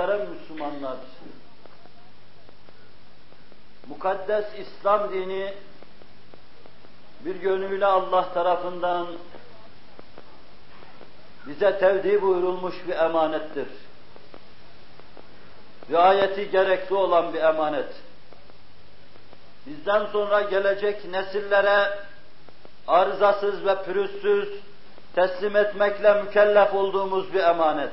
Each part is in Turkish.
Muhterem Müslümanlar, mukaddes İslam dini bir yönüyle Allah tarafından bize tevdi buyurulmuş bir emanettir. Riayeti gerekli olan bir emanet. Bizden sonra gelecek nesillere arızasız ve pürüzsüz teslim etmekle mükellef olduğumuz bir emanet.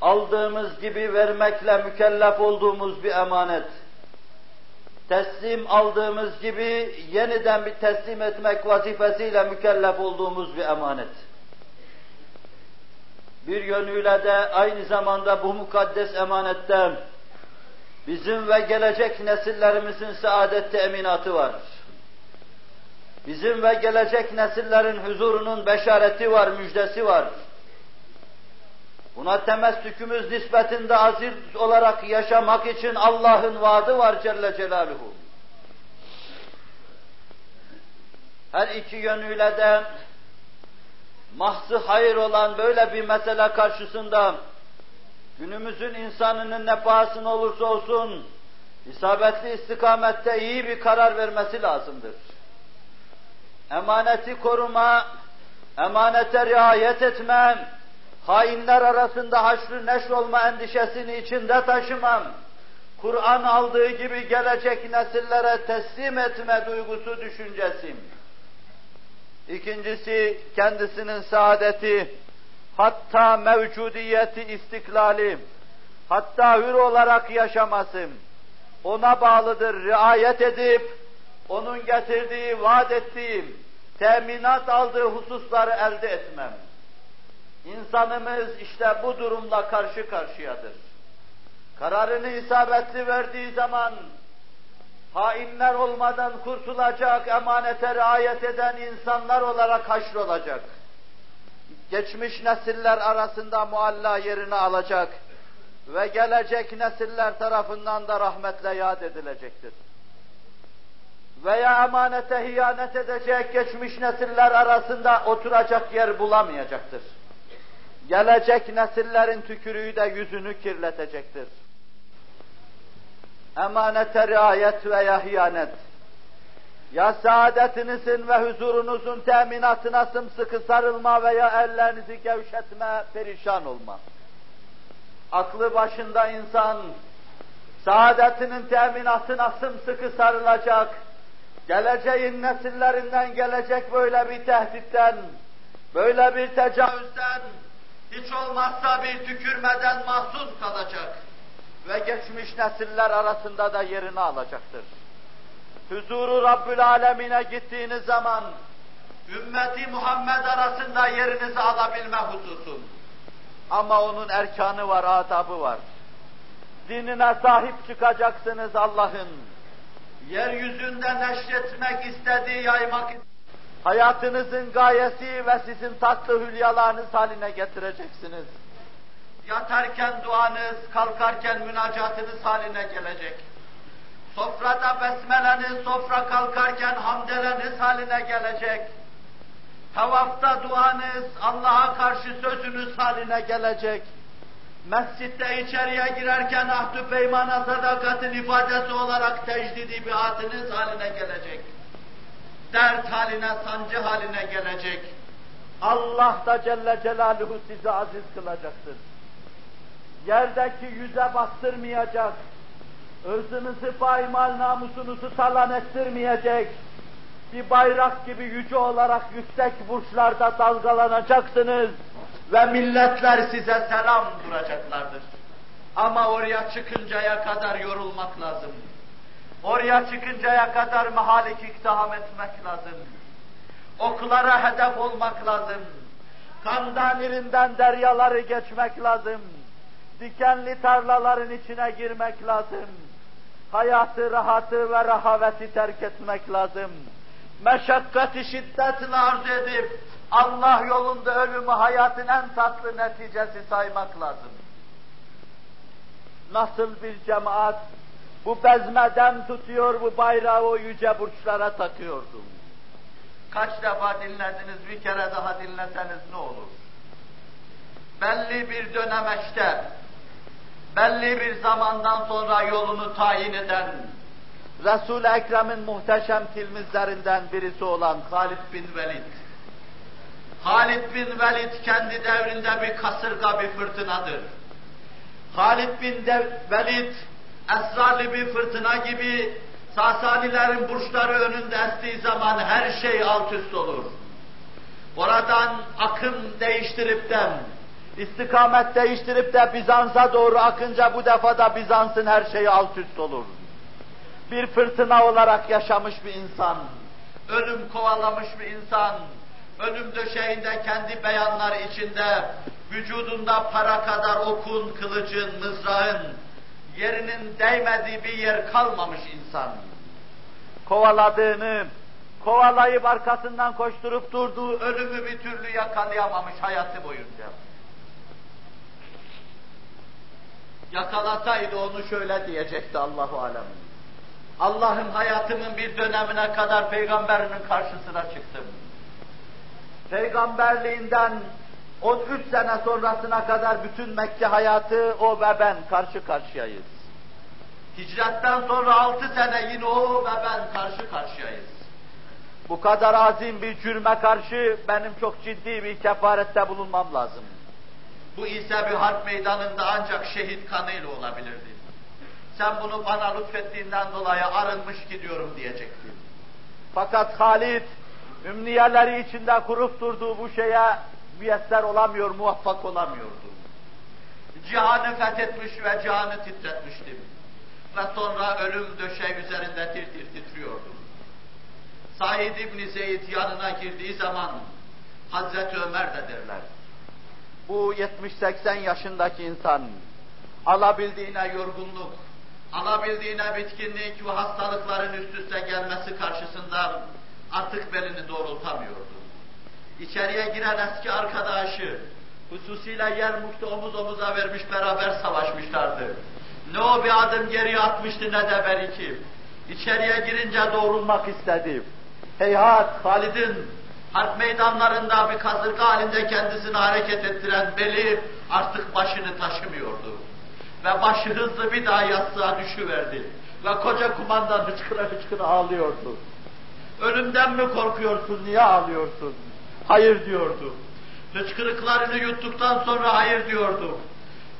Aldığımız gibi vermekle mükellef olduğumuz bir emanet. Teslim aldığımız gibi yeniden bir teslim etmek vazifesiyle mükellef olduğumuz bir emanet. Bir yönüyle de aynı zamanda bu mukaddes emanetten bizim ve gelecek nesillerimizin saadet teminatı var. Bizim ve gelecek nesillerin huzurunun beşareti var, müjdesi var. Buna temessükümüz nispetinde aziz olarak yaşamak için Allah'ın vaadi var Celle Celaluhu. Her iki yönüyle de mahzı hayır olan böyle bir mesele karşısında günümüzün insanının ne pahasına olursa olsun isabetli istikamette iyi bir karar vermesi lazımdır. Emaneti koruma, emanete riayet etme, hainler arasında haşrı neşr olma endişesini içinde taşımam, Kur'an aldığı gibi gelecek nesillere teslim etme duygusu düşüncesim. İkincisi kendisinin saadeti, hatta mevcudiyeti istiklali, hatta hür olarak yaşaması ona bağlıdır. Riayet edip onun getirdiği, vaat ettiği, teminat aldığı hususları elde etmem. İnsanımız işte bu durumla karşı karşıyadır. Kararını isabetli verdiği zaman hainler olmadan kurtulacak, emanete riayet eden insanlar olarak haşrolacak. Geçmiş nesiller arasında mualla yerini alacak ve gelecek nesiller tarafından da rahmetle yad edilecektir. Veya emanete hiyanet edecek geçmiş nesiller arasında oturacak yer bulamayacaktır. Gelecek nesillerin tükürüğü de yüzünü kirletecektir. Emanete riayet veya hiyanet, ya saadetinizin ve huzurunuzun teminatına sımsıkı sarılma veya ellerinizi gevşetme, perişan olma. Aklı başında insan, saadetinin teminatına sımsıkı sarılacak, geleceğin nesillerinden gelecek böyle bir tehditten, böyle bir tecavüzden, hiç olmazsa bir tükürmeden mahzun kalacak ve geçmiş nesiller arasında da yerini alacaktır. Huzuru Rabbül Alemine gittiğiniz zaman ümmeti Muhammed arasında yerinizi alabilme hususun. Ama onun erkanı var, adabı var. Dinine sahip çıkacaksınız Allah'ın. Yeryüzünde neşretmek istediği, yaymak hayatınızın gayesi ve sizin tatlı hülyalarınız haline getireceksiniz Yatarken duanız, kalkarken münacatınız haline gelecek. Sofrada besmeleniz, sofra kalkarken hamdeleniz haline gelecek. Tavafta duanız, Allah'a karşı sözünüz haline gelecek. Mescitte içeriye girerken ahdü peymana sadakatin ifadesi olarak tecdidi biatınız haline gelecek. Dert haline, sancı haline gelecek. Allah da Celle Celaluhu sizi aziz kılacaktır yerdeki yüze bastırmayacak, ırzınızı paymal namusunuzu talan ettirmeyecek, bir bayrak gibi yüce olarak yüksek burçlarda dalgalanacaksınız ve milletler size selam duracaklardır. Ama oraya çıkıncaya kadar yorulmak lazım. Oraya çıkıncaya kadar mahalik iktiham etmek lazım. Oklara hedef olmak lazım. Kandan irinden deryaları geçmek lazım dikenli tarlaların içine girmek lazım. Hayatı, rahatı ve rahaveti terk etmek lazım. Meşakkati şiddetle arz edip Allah yolunda ölümü hayatın en tatlı neticesi saymak lazım. Nasıl bir cemaat bu bezmeden tutuyor, bu bayrağı o yüce burçlara takıyordu. Kaç defa dinlediniz, bir kere daha dinleseniz ne olur? Belli bir dönemeçte belli bir zamandan sonra yolunu tayin eden, Resul-i Ekrem'in muhteşem tilmizlerinden birisi olan Halid bin Velid. Halid bin Velid kendi devrinde bir kasırga, bir fırtınadır. Halid bin Velid esrarlı bir fırtına gibi Sasanilerin burçları önünde estiği zaman her şey alt üst olur. Oradan akım değiştirip de, istikamet değiştirip de Bizans'a doğru akınca bu defa da Bizans'ın her şeyi alt üst olur. Bir fırtına olarak yaşamış bir insan, ölüm kovalamış bir insan, ölüm döşeğinde kendi beyanlar içinde, vücudunda para kadar okun, kılıcın, mızrağın, yerinin değmediği bir yer kalmamış insan. Kovaladığını, kovalayıp arkasından koşturup durduğu ölümü bir türlü yakalayamamış hayatı boyunca. Yakalasaydı onu şöyle diyecekti Allahu alem. Allah'ın hayatımın bir dönemine kadar peygamberinin karşısına çıktım. Peygamberliğinden 13 sene sonrasına kadar bütün Mekke hayatı o ve ben karşı karşıyayız. Hicretten sonra 6 sene yine o ve ben karşı karşıyayız. Bu kadar azim bir cürme karşı benim çok ciddi bir kefarette bulunmam lazım. Bu ise bir harp meydanında ancak şehit kanıyla olabilirdi. Sen bunu bana lütfettiğinden dolayı arınmış gidiyorum diyecektim. Fakat Halid, ümniyeleri içinde kurup durduğu bu şeye müyesser olamıyor, muvaffak olamıyordu. Cihanı fethetmiş ve cihanı titretmiştim. Ve sonra ölüm döşeği üzerinde tir tir titriyordum. Said İbni Zeyd yanına girdiği zaman Hazreti Ömer de derler. Bu 70-80 yaşındaki insan alabildiğine yorgunluk, alabildiğine bitkinlik ve hastalıkların üst üste gelmesi karşısında artık belini doğrultamıyordu. İçeriye giren eski arkadaşı, hususiyle Yermuk'ta omuz omuza vermiş beraber savaşmışlardı. Ne o bir adım geriye atmıştı ne de belki. İçeriye girince doğrulmak istedi. Heyhat Halid'in harp meydanlarında bir kasırga halinde kendisini hareket ettiren beli artık başını taşımıyordu. Ve başı hızlı bir daha yastığa düşüverdi. Ve koca kumandan hıçkıra hıçkıra ağlıyordu. Ölümden mi korkuyorsun, niye ağlıyorsun? Hayır diyordu. Hıçkırıklarını yuttuktan sonra hayır diyordu.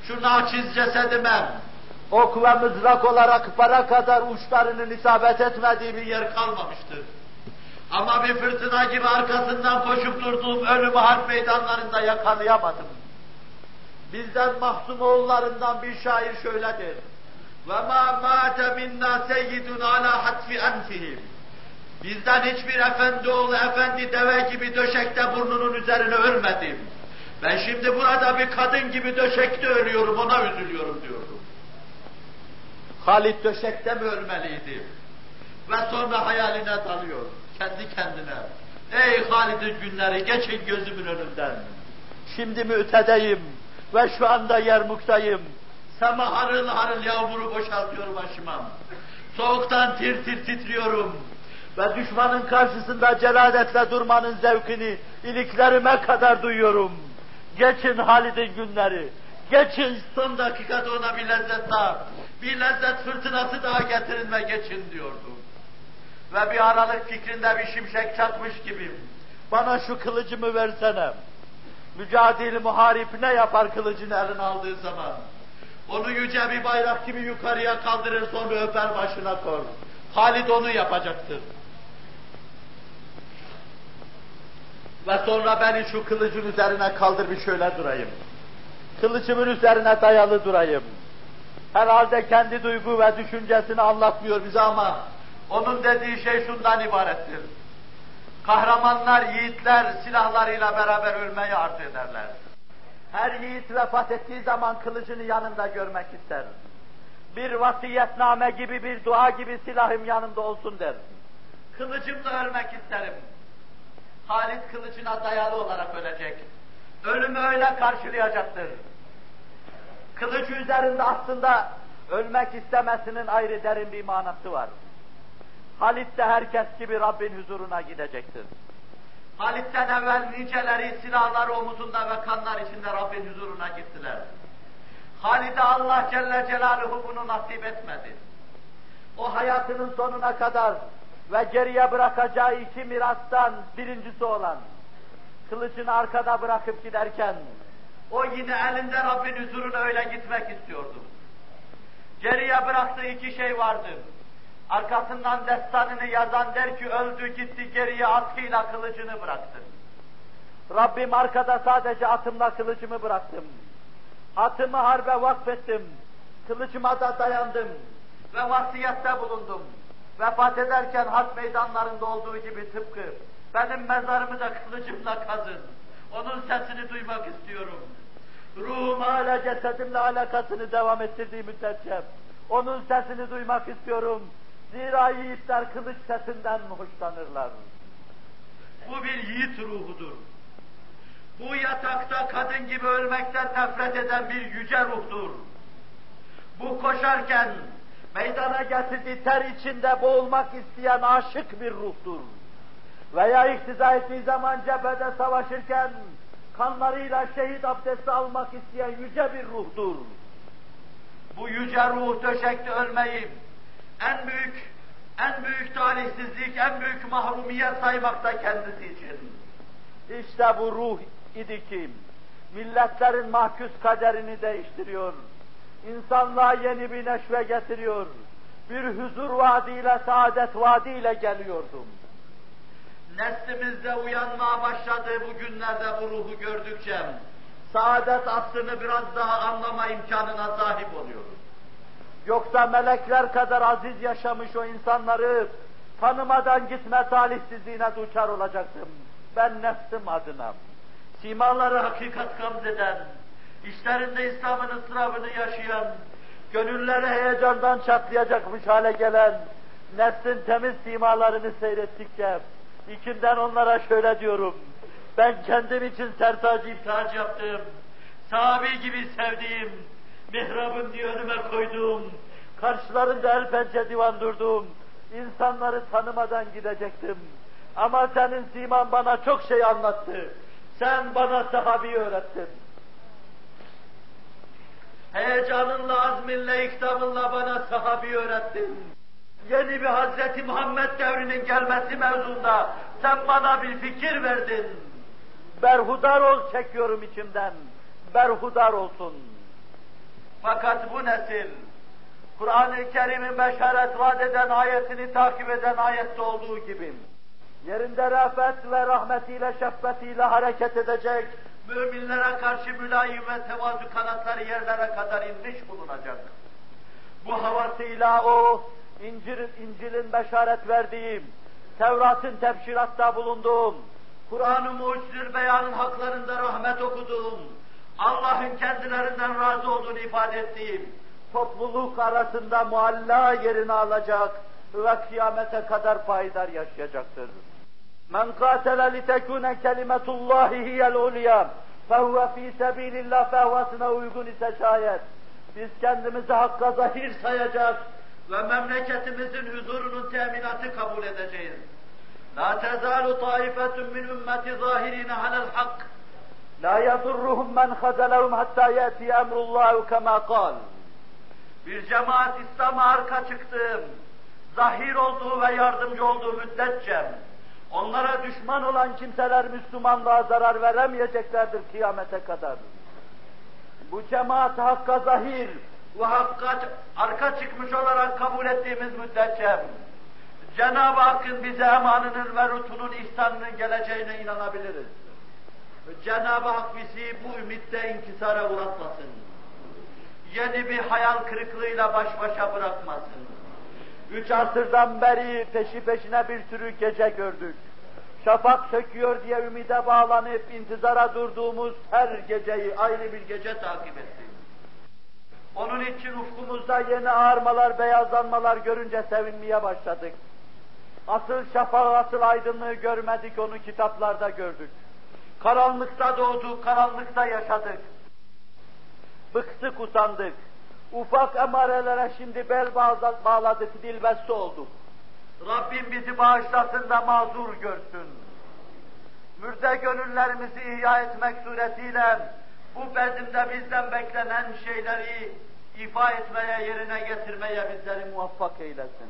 Şu naçiz cesedime ok ve mızrak olarak para kadar uçlarının isabet etmediği bir yer kalmamıştır. Ama bir fırtına gibi arkasından koşup durduğum ölümü harp meydanlarında yakalayamadım. Bizden mahzum oğullarından bir şair şöyle der. وَمَا مَاتَ مِنَّا سَيِّدٌ عَلَى حَتْفِ أَنْفِهِمْ Bizden hiçbir efendi oğlu, efendi deve gibi döşekte burnunun üzerine ölmedim. Ben şimdi burada bir kadın gibi döşekte ölüyorum, ona üzülüyorum diyordum. Halit döşekte mi ölmeliydi? Ve sonra hayaline dalıyor, kendi kendine. Ey Halid'in günleri, geçin gözümün önünden. Şimdi mütedeyim ve şu anda Yermuk'tayım. Sema harıl harıl yağmuru boşaltıyor başıma. Soğuktan tir tir titriyorum ve düşmanın karşısında celadetle durmanın zevkini iliklerime kadar duyuyorum. Geçin Halid'in günleri, geçin son dakikada ona bir lezzet daha, bir lezzet fırtınası daha getirin ve geçin diyordu. Ve bir aralık fikrinde bir şimşek çakmış gibi, bana şu kılıcımı versene. Mücadil muharip ne yapar kılıcını eline aldığı zaman? Onu yüce bir bayrak gibi yukarıya kaldırır sonra öper başına kor. Halid onu yapacaktır. Ve sonra beni şu kılıcın üzerine kaldır bir şöyle durayım. Kılıcımın üzerine dayalı durayım. Herhalde kendi duygu ve düşüncesini anlatmıyor bize ama onun dediği şey şundan ibarettir. Kahramanlar, yiğitler silahlarıyla beraber ölmeyi arzu ederler. Her yiğit vefat ettiği zaman kılıcını yanında görmek ister. Bir vasiyetname gibi, bir dua gibi silahım yanımda olsun der. Kılıcımla ölmek isterim. Halit kılıcına dayalı olarak ölecek. Ölümü öyle karşılayacaktır. Kılıcı üzerinde aslında ölmek istemesinin ayrı derin bir manası var. Halit de herkes gibi Rabbin huzuruna gidecektir. Halit'ten evvel niceleri silahlar omuzunda ve kanlar içinde Rabbin huzuruna gittiler. Halide Allah Celle Celaluhu bunu nasip etmedi. O hayatının sonuna kadar ve geriye bırakacağı iki mirastan birincisi olan kılıcını arkada bırakıp giderken o yine elinde Rabbin huzuruna öyle gitmek istiyordu. Geriye bıraktığı iki şey vardı. Arkasından destanını yazan der ki öldü gitti geriye atkıyla kılıcını bıraktı. Rabbim arkada sadece atımla kılıcımı bıraktım. Atımı harbe vakfettim. Kılıcıma da dayandım. Ve vasiyette bulundum. Vefat ederken harp meydanlarında olduğu gibi tıpkı benim mezarımı da kılıcımla kazın. Onun sesini duymak istiyorum. Ruhum hala cesedimle alakasını devam ettirdiği müddetçe onun sesini duymak istiyorum. Zira yiğitler kılıç sesinden hoşlanırlar. Bu bir yiğit ruhudur. Bu yatakta kadın gibi ölmekten nefret eden bir yüce ruhtur. Bu koşarken meydana getirdiği ter içinde boğulmak isteyen aşık bir ruhtur. Veya iktiza ettiği zaman cephede savaşırken kanlarıyla şehit abdesti almak isteyen yüce bir ruhtur. Bu yüce ruh döşekte ölmeyi en büyük, en büyük talihsizlik, en büyük mahrumiyet saymakta kendisi için. İşte bu ruh idi ki milletlerin mahkus kaderini değiştiriyor. İnsanlığa yeni bir neşve getiriyor. Bir huzur vaadiyle, saadet vaadiyle geliyordum. Neslimizde uyanmaya başladı bu günlerde bu ruhu gördükçe. Saadet aslını biraz daha anlama imkanına sahip oluyoruz. Yoksa melekler kadar aziz yaşamış o insanları tanımadan gitme talihsizliğine duçar olacaktım. Ben nefsim adına. Simaları hakikat gamzeden, işlerinde İslam'ın ıstırabını yaşayan, gönülleri heyecandan çatlayacakmış hale gelen, nefsin temiz simalarını seyrettikçe, İçinden onlara şöyle diyorum. Ben kendim için sertac imtihac yaptım. Sahabi gibi sevdiğim, mihrabım diye önüme koyduğum, karşılarında el pençe divan durduğum, insanları tanımadan gidecektim. Ama senin siman bana çok şey anlattı. Sen bana sahabi öğrettin. Heyecanınla, azminle, ikdamınla bana sahabi öğrettin yeni bir Hazreti Muhammed devrinin gelmesi mevzunda sen bana bir fikir verdin. Berhudar ol çekiyorum içimden. Berhudar olsun. Fakat bu nesil, Kur'an-ı Kerim'in beşaret vaat eden ayetini takip eden ayette olduğu gibi, yerinde rafet ve rahmetiyle, şefkatiyle hareket edecek, müminlere karşı mülayim ve tevazu kanatları yerlere kadar inmiş bulunacak. Bu havasıyla o İncil'in, İncil'in beşaret verdiğim, Tevrat'ın tebşiratta bulunduğum, Kur'an-ı Mucizül Beyan'ın haklarında rahmet okuduğum, Allah'ın kendilerinden razı olduğunu ifade ettiğim, topluluk arasında mualla yerini alacak ve kıyamete kadar payidar yaşayacaktır. Men katele litekune kelimetullahi hiyel ulya fehuve fî sebilillah fehvasına uygun ise şayet biz kendimizi hakka zahir sayacak, ve memleketimizin huzurunun teminatı kabul edeceğiz. La tezalu taifetun min ümmeti zahirine alel hak. La yadurruhum men hazelehum hatta yeti emrullahu kema kal. Bir cemaat İslam'a arka çıktı, zahir olduğu ve yardımcı olduğu müddetçe onlara düşman olan kimseler Müslümanlığa zarar veremeyeceklerdir kıyamete kadar. Bu cemaat hakka zahir, bu hakka arka çıkmış olarak kabul ettiğimiz müddetçe Cenab-ı Hakk'ın bize emanının ve lütfunun ihsanının geleceğine inanabiliriz. Cenab-ı Hak bizi bu ümitte inkisara uğratmasın. Yeni bir hayal kırıklığıyla baş başa bırakmasın. Üç asırdan beri peşi peşine bir sürü gece gördük. Şafak söküyor diye ümide bağlanıp intizara durduğumuz her geceyi ayrı bir gece takip ettik. Onun için ufkumuzda yeni ağarmalar, beyazlanmalar görünce sevinmeye başladık. Asıl şafağı, asıl aydınlığı görmedik, onu kitaplarda gördük. Karanlıkta doğduk, karanlıkta yaşadık. Bıktık, usandık. Ufak emarelere şimdi bel bağladık, dilbeste olduk. Rabbim bizi bağışlasın da mazur görsün. Mürde gönüllerimizi ihya etmek suretiyle bu bezimde bizden beklenen şeyleri ifa etmeye, yerine getirmeye bizleri muvaffak eylesin.